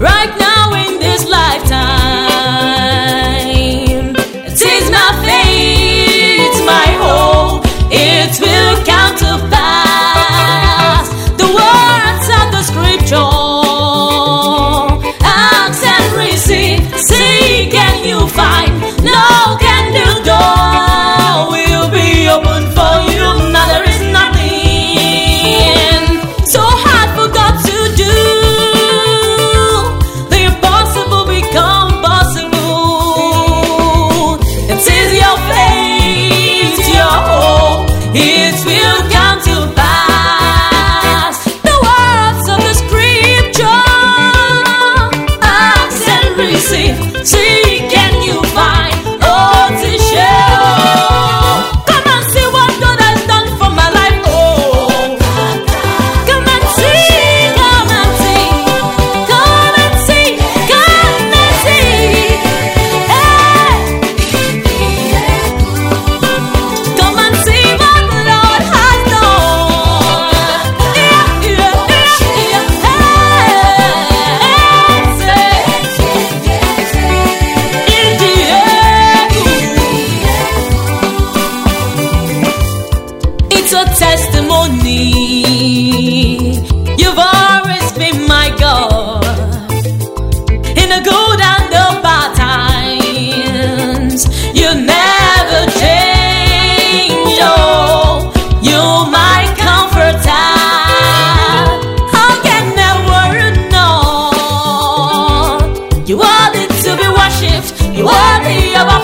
Right is your testimony. You've always been my God in the good and the bad times. You never change. Oh, You're my comforter. I can never know. You are the to be worshipped. You are the of our